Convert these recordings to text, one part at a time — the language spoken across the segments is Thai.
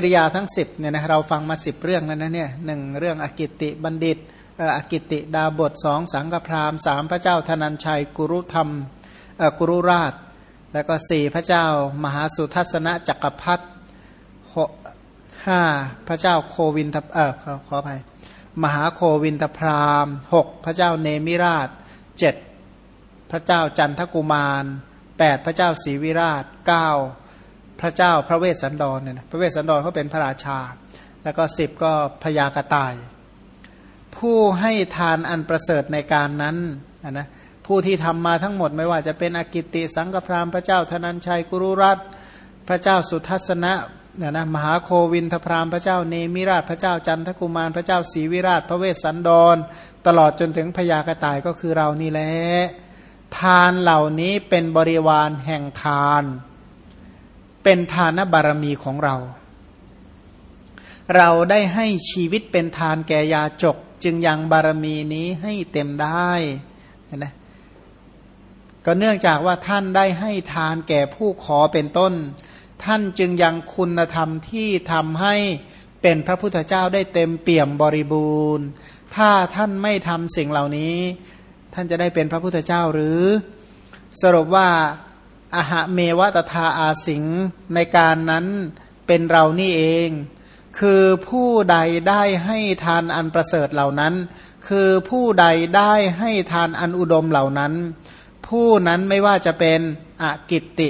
ปริยาทั้ง 10เนี่ยนะเราฟังมา 10 เรื่องนั้นนะเนี่ยหนึ่งเรื่องอกิติบัณฑิตอกิติดาบทสองสังฆพราหมณ์สามพระเจ้าธนัญชัยกุรุธรรมกุรุราช แล้วก็สี่พระเจ้ามหาสุทัศนจักรพรรดิห้าพระเจ้าโควินทเออขออภัยมหาโควินทพราหมณ์หกพระเจ้าเนมิราชเจ็ดพระเจ้าจันทกุมารแปดพระเจ้าศรีวิราชเก้า พระเจ้าพระเวสสันดรเนี่ยนะพระเวสสันดรเขาเป็นพระราชา แล้วก็สิบก็พญากระต่าย ผู้ให้ทานอันประเสริฐในการนั้นนะผู้ที่ทำมาทั้งหมดไม่ว่าจะเป็นอกิติสังฆพรามพระเจ้าธนัญชัยกุรุรัตพระเจ้าสุทัศนะเนี่ยนะมหาโควินทพรามพระเจ้าเนมิราชพระเจ้าจันทกุมารพระเจ้าศรีวิราช พระเวสสันดร ตลอดจนถึงพญากระต่ายก็คือเรานี่แหละทานเหล่านี้เป็นบริวารแห่งทาน เป็นทานบารมีของเรา เราได้ให้ชีวิตเป็นทานแก่ยาจก จึงยังบารมีนี้ให้เต็มได้นะก็เนื่องจากว่าท่านได้ให้ทานแก่ผู้ขอเป็นต้น ท่านจึงยังคุณธรรมที่ทำให้เป็นพระพุทธเจ้าได้เต็มเปี่ยมบริบูรณ์ ถ้าท่านไม่ทำสิ่งเหล่านี้ ท่านจะได้เป็นพระพุทธเจ้าหรือ สรุปว่า อหะเมวตทาอาสิงในการนั้นเป็นเรานี่เอง คือผู้ใดได้ให้ทานอันประเสริฐเหล่านั้น คือผู้ใดได้ให้ทานอันอุดมเหล่านั้น ผู้นั้นไม่ว่าจะเป็นอกิตติ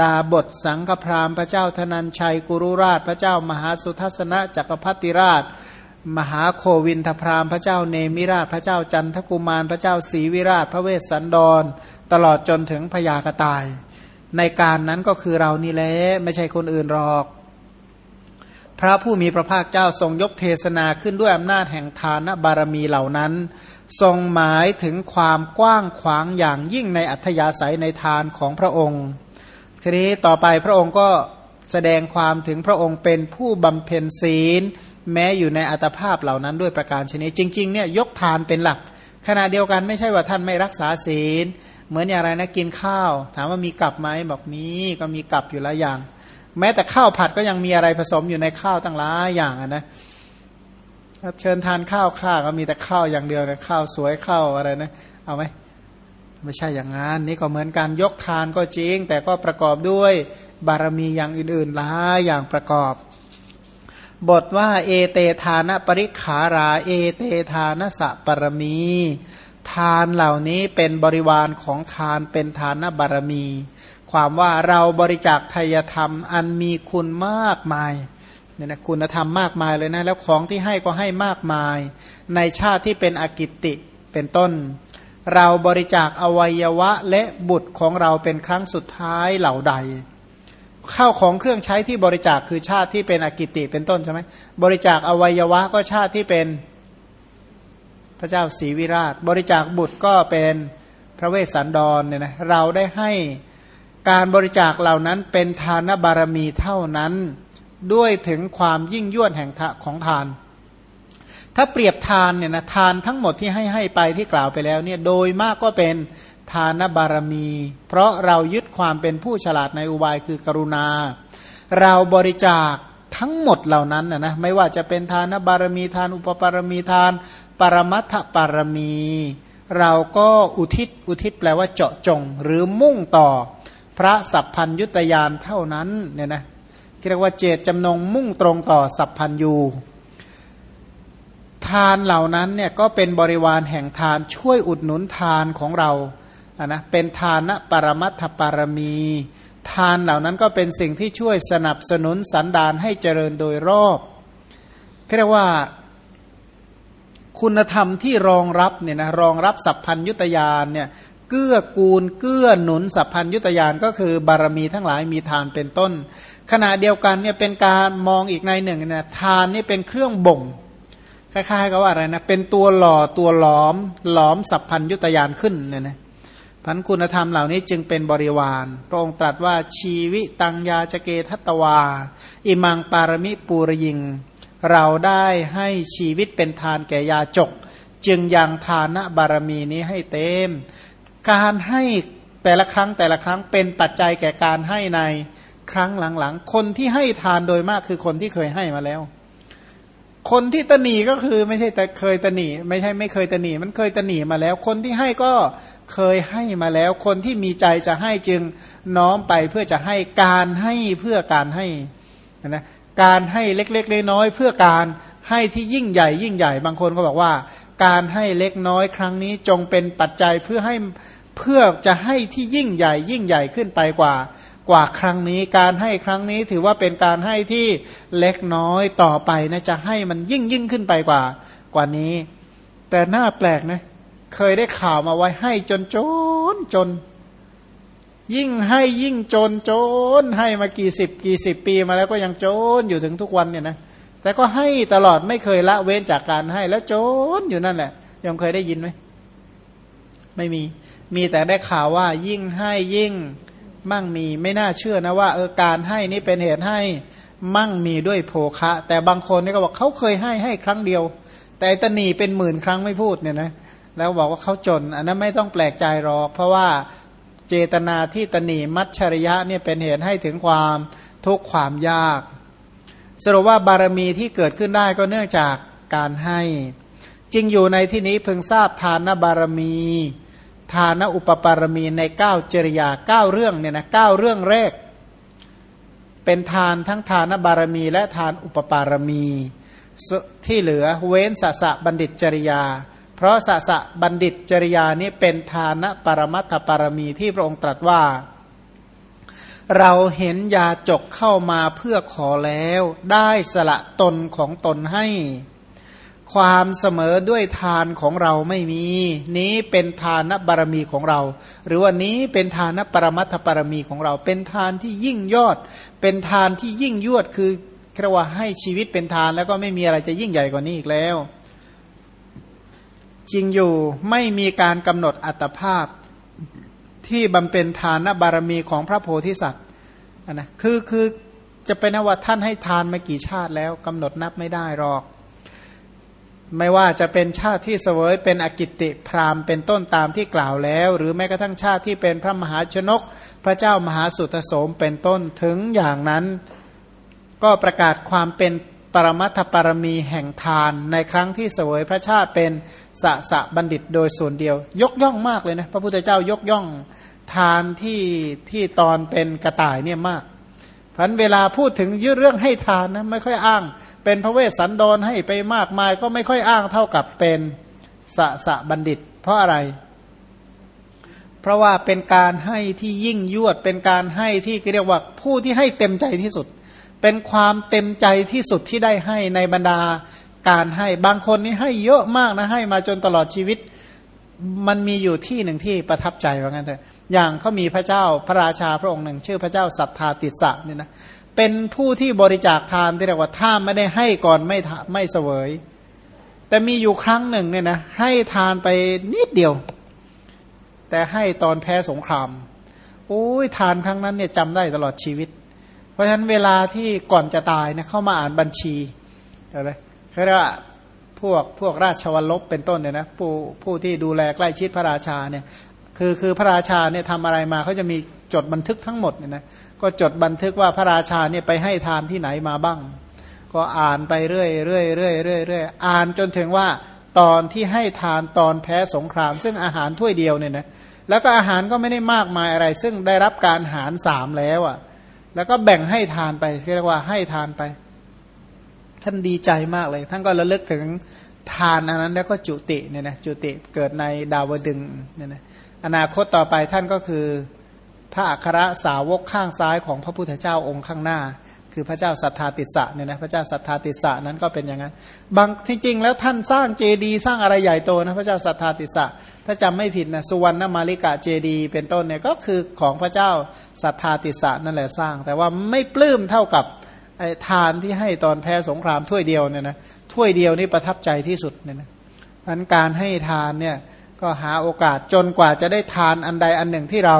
ดาบทสังฆพรามพระเจ้าธนัญชัยกุรุราช พระเจ้ามหาสุทัศนะจักรพรรติราช มหาโควินทพรามพระเจ้าเนมิราช พระเจ้าจันทกุมาร พระเจ้าศรีวิราช พระเวสสันดร ตลอดจนถึงพยากตาย ในการนั้นก็คือเรานี่แหละไม่ใช่คนอื่นหรอก พระผู้มีพระภาคเจ้าทรงยกเทศนาขึ้นด้วยอำนาจแห่งทานบารมีเหล่านั้น ทรงหมายถึงความกว้างขวางอย่างยิ่งในอัธยาศัยในทานของพระองค์ ทีนี้ต่อไปพระองค์ก็แสดงความถึงพระองค์เป็นผู้บำเพ็ญศีล แม้อยู่ในอัตภาพเหล่านั้นด้วยประการชนิดจริงๆเนี่ยยกทานเป็นหลัก ขณะเดียวกันไม่ใช่ว่าท่านไม่รักษาศีล เหมือนอย่างไรนะกินข้าว ถามว่ามีกับไหมบอกมีก็มีกับอยู่หลายอย่าง แม้แต่ข้าวผัดก็ยังมีอะไรผสมอยู่ในข้าวตั้งหลายอย่างนะเชิญทานข้าวข้าก็มีแต่ข้าวอย่างเดียวนะข้าวสวยข้าวอะไรนะ เอาไหมไม่ใช่อย่างนั้นนี่ก็เหมือนการยกทานก็จริง แต่ก็ประกอบด้วยบารมีอย่างอื่นๆหลายอย่างประกอบ บทว่าเอเตทานะปริขารา เอเตทานะสะปรมี ทานเหล่านี้เป็นบริวารของทานเป็นทานบารมี ความว่าเราบริจาคทายธรรมอันมีคุณมากมายเนี่ยนะคุณธรรมมากมายเลยนะแล้วของที่ให้ก็ให้มากมาย ในชาติที่เป็นอกิติเป็นต้น เราบริจาคอวัยวะและบุตรของเราเป็นครั้งสุดท้ายเหล่าใดข้าวของเครื่องใช้ที่บริจาคคือชาติที่เป็นอกิติเป็นต้นใช่ไหมบริจาคอวัยวะก็ชาติที่เป็น พระเจ้าศรีวิราช บริจาคบุตรก็เป็นพระเวสสันดรเนี่ยนะเราได้ให้การบริจาคเหล่านั้นเป็นทานบารมีเท่านั้น ด้วยถึงความยิ่งยวดแห่งของทาน ถ้าเปรียบทานเนี่ยนะทานทั้งหมดที่ให้ให้ไปที่กล่าวไปแล้วเนี่ยโดยมากก็เป็นทานบารมี เพราะเรายึดความเป็นผู้ฉลาดในอุบายคือกรุณา เราบริจาค ทั้งหมดเหล่านั้นนะนะไม่ว่าจะเป็นทานบารมีทาน อุปปารมีทาน ปรมัตถปารมี เราก็อุทิศอุทิศแปลว่าเจาะจง หรือมุ่งต่อพระสัพพัญยุตยานเท่านั้นเนี่ยนะเรียกว่าเจตจำนงมุ่งตรงต่อสัพพัญยูทานเหล่านั้นเนี่ยก็เป็นบริวารแห่งทานช่วยอุดหนุนทานของเราอะนะเป็นทานะปรมัตถปารมี ทานเหล่านั้นก็เป็นสิ่งที่ช่วยสนับสนุนสันดานให้เจริญโดยรอบเรียกว่าคุณธรรมที่รองรับเนี่ยนะรองรับสัพพัญยุตยานเนี่ยเกื้อกูลเกื้อหนุนสัพพัญยุตยานก็คือบารมีทั้งหลายมีทานเป็นต้น ขณะเดียวกันเนี่ยเป็นการมองอีกในหนึ่งนะทานนี่เป็นเครื่องบ่งคล้ายๆกับว่าอะไรนะเป็นตัวหล่อตัวหลอมหลอมสัพพัญยุตยานขึ้นเนี่ยนะ พันคุณธรรมเหล่านี้จึงเป็นบริวารพระองค์ตรัสว่าชีวิตังยาจเกทัตวา อิมังปารมิปูรยิง เราได้ให้ชีวิตเป็นทานแก่ยาจก จึงยังทานะบารมีนี้ให้เต็ม การให้แต่ละครั้งแต่ละครั้งเป็นปัจจัยแก่การให้ในครั้งหลังๆ คนที่ให้ทานโดยมากคือคนที่เคยให้มาแล้ว คนที่ตนีก็คือไม่ใช่แต่เคยตนีไม่ใช่ไม่เคยตนีมันเคยตนีมาแล้ว คนที่ให้ก็เคยให้มาแล้ว คนที่มีใจจะให้จึงน้อมไปเพื่อจะให้การให้เพื่อการให้นะการให้เล็กๆน้อยๆเพื่อการให้ที่ยิ่งใหญ่ยิ่งใหญ่ บางคนก็บอกว่า การให้เล็กน้อยครั้งนี้จงเป็นปัจจัยเพื่อให้เพื่อจะให้ที่ยิ่งใหญ่ยิ่งใหญ่ขึ้นไปกว่า กว่าครั้งนี้การให้ครั้งนี้ถือว่าเป็นการให้ที่เล็กน้อยต่อไปนะจะให้มันยิ่งยิ่งขึ้นไปกว่ากว่านี้ แต่หน้าแปลกนะเคยได้ข่าวมาไว้ให้จนจนจน ยิ่งให้ยิ่งจนจน ให้มากี่สิบกี่สิบปีมาแล้วก็ยังจนอยู่ถึงทุกวันเนี่ยนะแต่ก็ให้ตลอดไม่เคยละเว้นจากการให้แล้วจนอยู่นั่นแหละยังเคยได้ยินไหมไม่มี มีแต่ได้ข่าวว่ายิ่งให้ยิ่ง มั่งมีไม่น่าเชื่อนะว่าเออการให้นี่เป็นเหตุให้มั่งมีด้วยโภคะ แต่บางคนนี่ก็บอกเขาเคยให้ให้ครั้งเดียว แต่ตนีเป็นหมื่นครั้งไม่พูดเนี่ยนะแล้วบอกว่าเขาจน อันนั้นไม่ต้องแปลกใจหรอก เพราะว่าเจตนาที่ตนีมัชชริยะเนี่ยเป็นเหตุให้ถึงความทุกข์ความยาก สรุปว่าบารมีที่เกิดขึ้นได้ก็เนื่องจากการให้ จริงอยู่ในที่นี้เพึงทราบทานบารมี ทานอุปปารมีในเก้าจริยาเก้าเรื่องเนี่ยนะเก้าเรื่องแรก เป็นทานทั้งทานบารมี และทานอุปปารมี ที่เหลือเว้นสสะบัณฑิตจริยา เพราะสสะบัณฑิตจริยานี้เป็นทานปรมัตถปารมีที่พระองค์ตรัสว่า เราเห็นยาจกเข้ามาเพื่อขอแล้ว ได้สละตนของตนให้ ความเสมอด้วยทานของเราไม่มี นี้เป็นทานบารมีของเรา หรือว่านี้เป็นทานปรมัตถบารมีของเรา เป็นทานที่ยิ่งยอด เป็นทานที่ยิ่งยวดคือเรียกว่าให้ชีวิตเป็นทานแล้วก็ไม่มีอะไรจะยิ่งใหญ่กว่านี้อีกแล้ว จริงอยู่ไม่มีการกำหนดอัตภาพ ที่บำเป็นทานบารมีของพระโพธิสัตว์นะคือคือจะเป็นว่าท่านให้ทานมากี่ชาติแล้วกำหนดนับไม่ได้หรอก ไม่ว่าจะเป็นชาติที่เสวยเป็นอกิติพรามเป็นต้นตามที่กล่าวแล้ว หรือแม้กระทั่งชาติที่เป็นพระมหาชนก พระเจ้ามหาสุทโสมเป็นต้นถึงอย่างนั้น ก็ประกาศความเป็นปรมัตถปรมีแห่งทาน ในครั้งที่เสวยพระชาติเป็นสะสะบัณฑิตโดยส่วนเดียว ยกย่องมากเลยนะพระพุทธเจ้ายกย่องทานที่ที่ตอนเป็นกระต่ายเนี่ยมากพันเวลาพูดถึงยืดเรื่องให้ทานนะไม่ค่อยอ้าง เป็นพระเวสสันดรให้ไปมากมาย ก็ไม่ค่อยอ้างเท่ากับเป็นสะสะบัณฑิต เพราะอะไร เพราะว่าเป็นการให้ที่ยิ่งยวด เป็นการให้ที่เรียกว่าผู้ที่ให้เต็มใจที่สุด เป็นความเต็มใจที่สุดที่ได้ให้ในบรรดาการให้บางคนนี่ให้เยอะมากนะให้มาจนตลอดชีวิต มันมีอยู่ที่หนึ่งที่ประทับใจว่างั้นเถอะอย่างเขามีพระเจ้าพระราชาพระองค์หนึ่ง ชื่อพระเจ้าสัทธาติสะเนี่ยนะ เป็นผู้ที่บริจาคทานที่เรียกว่าถ้าไม่ได้ให้ก่อนไม่ไม่เสวย แต่มีอยู่ครั้งหนึ่งเนี่ยนะให้ทานไปนิดเดียว แต่ให้ตอนแพ้สงครามโอ้ยทานครั้งนั้นเนี่ยจำได้ตลอดชีวิต เพราะฉะนั้นเวลาที่ก่อนจะตายนะเข้ามาอ่านบัญชีอะไรเขาเรียกว่าพวกพวกราชวัลลบเป็นต้นเนี่ยนะผู้ผู้ที่ดูแลใกล้ชิดพระราชาเนี่ยคือคือพระราชาเนี่ยทำอะไรมาเขาจะมีจดบันทึกทั้งหมดเนี่ยนะ ก็จดบันทึกว่าพระราชาเนี่ยไปให้ทานที่ไหนมาบ้าง ก็อ่านไปเรื่อยเรื่อยเรื่อยเรื่อยเรื่อยอ่านจนถึงว่าตอนที่ให้ทานตอนแพ้สงคราม ซึ่งอาหารถ้วยเดียวเนี่ยนะแล้วก็อาหารก็ไม่ได้มากมายอะไร ซึ่งได้รับการหารสามแล้วอะ่ะ แล้วก็แบ่งให้ทานไปเรียกว่าให้ทานไป ท่านดีใจมากเลย ท่านก็ระลึกถึงทานอันนั้นแล้วก็จุติเนี่ยนะจุติเกิดในดาวดึงเนี่ยนะอนาคตต่อไปท่านก็คือ ระอัครสาวกข้างซ้ายของพระพุทธเจ้าองค์ข้างหน้า คือพระเจ้าสัทธาติสะเนี่ยนะพระเจ้าสัทธาติสะนั้นก็เป็นอย่างนั้น บางที่จริงแล้วท่านสร้างเจดีย์สร้างอะไรใหญ่โตนะพระเจ้าสัทธาติสะถ้าจำไม่ผิดนะสุวรรณมาริกาเจดีย์เป็นต้นเนี่ยก็คือของพระเจ้าสัทธาติสะนั่นแหละสร้าง แต่ว่าไม่ปลื้มเท่ากับไอ้ทานที่ให้ตอนแพ้สงครามถ้วยเดียวเนี่ยนะถ้วยเดียวนี่ประทับใจที่สุดเนี่ยนะพันการให้ทานเนี่ย ก็หาโอกาสจนกว่าจะได้ทานอันใดอันหนึ่งที่เรา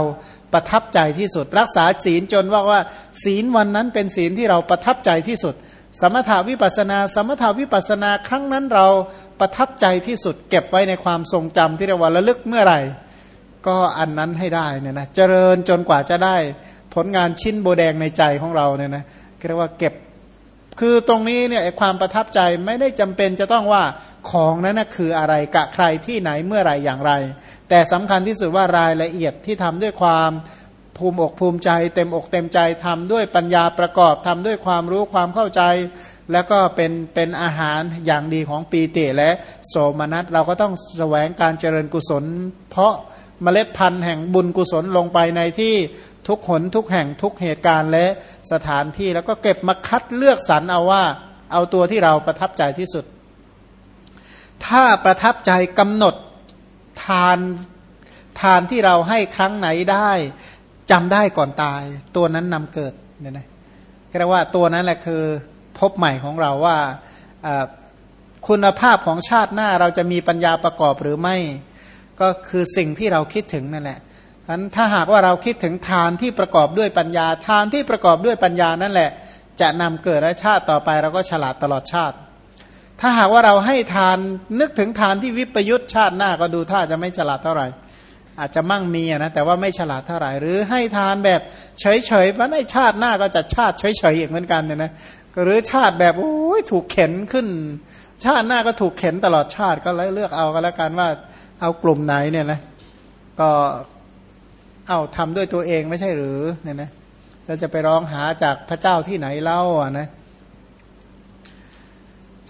ประทับใจที่สุด รักษาศีลจนว่าว่า ศีลวันนั้นเป็นศีลที่เราประทับใจที่สุด สมถาวิปัสนา สมถาวิปัสนาครั้งนั้นเราประทับใจที่สุด เก็บไว้ในความทรงจำที่เรียกว่าระลึกเมื่อไหร่ ก็อันนั้นให้ได้เนี่ยนะเจริญจนกว่าจะได้ ผลงานชิ้นโบแดงในใจของเราเนี่ยนะเรียกว่าเก็บ คือตรงนี้เนี่ยความประทับใจไม่ได้จำเป็นจะต้องว่าของนั้นนะคืออะไรกะใครที่ไหนเมื่อไรอย่างไร แต่สำคัญที่สุดว่ารายละเอียดที่ทำด้วยความภูมิอกภูมิใจ เต็มอกเต็มใจทำด้วยปัญญาประกอบทำด้วยความรู้ความเข้าใจ แล้วก็เป็นเป็นอาหารอย่างดีของปีติและโสมนัสเราก็ต้องแสวงการเจริญกุศล เพราะเมล็ดพันธุ์แห่งบุญกุศลลงไปในที่ ทุกหนทุกแห่งทุกเหตุการณ์และสถานที่แล้วก็เก็บมาคัดเลือกสรรเอาว่า เอาตัวที่เราประทับใจที่สุด ถ้าประทับใจกำหนดทานทานที่เราให้ครั้งไหนได้จำได้ก่อนตาย ตัวนั้นนำเกิดเนี่ยนะเรียกว่าตัวนั้นแหละคือพบใหม่ของเราว่าคุณภาพของชาติหน้าเราจะมีปัญญาประกอบหรือไม่ ก็คือสิ่งที่เราคิดถึงนั่นแหละ นั้นถ้าหากว่าเราคิดถึงทานที่ประกอบด้วยปัญญา ทานที่ประกอบด้วยปัญญานั่นแหละ จะนำเกิดและชาติต่อไปเราก็ฉลาดตลอดชาติ ถ้าหากว่าเราให้ทานนึกถึงทานที่วิปยุทธชาติหน้าก็ดูท่าจะไม่ฉลาดเท่าไหร่ อาจจะมั่งมีนะแต่ว่าไม่ฉลาดเท่าไหร่ หรือให้ทานแบบเฉยๆเพราะในชาติหน้าก็จะชาติเฉยๆอีกเหมือนกันเนี่ยนะหรือชาติแบบโอ้ยถูกเข็นขึ้น ชาติหน้าก็ถูกเข็นตลอดชาติก็เลยเลือกเอากันแล้วกันว่าเอากลุ่มไหนเนี่ยนะก็ เอาทำด้วยตัวเองไม่ใช่หรือเนี่ยนะเราจะไปร้องหาจากพระเจ้าที่ไหนเล่าอะนะ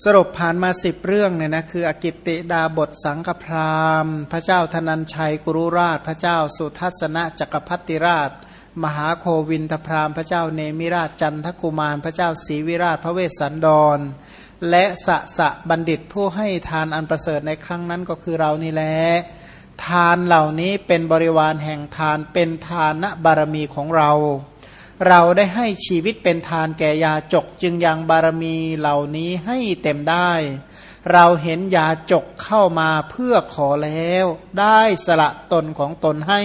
สรุปผ่านมาสิบเรื่องเนี่ยนะคือ อกิติดาบทสังฆพรามพระเจ้าธนัญชัยกุรุราช พระเจ้าสุทัศนะจักรพัติราช มหาโควินทพรามพระเจ้าเนมิราชจันทกุมาร พระเจ้าศรีวิราชพระเวสสันดร และสะสะบัณฑิตผู้ให้ทานอันประเสริฐในครั้งนั้นก็คือเรานี่แหละ ทานเหล่านี้เป็นบริวารแห่งทานเป็นทานบารมีของเรา เราได้ให้ชีวิตเป็นทานแก่ยาจกจึงยังบารมีเหล่านี้ให้เต็มได้ เราเห็นยาจกเข้ามาเพื่อขอแล้ว ได้สละตนของตนให้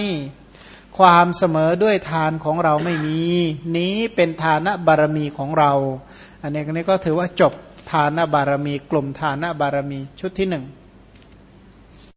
ความเสมอด้วยทานของเราไม่มี นี้เป็นทานบารมีของเรา อันนี้ก็ถือว่าจบทานบารมีกลุ่มทานบารมีชุดที่หนึ่ง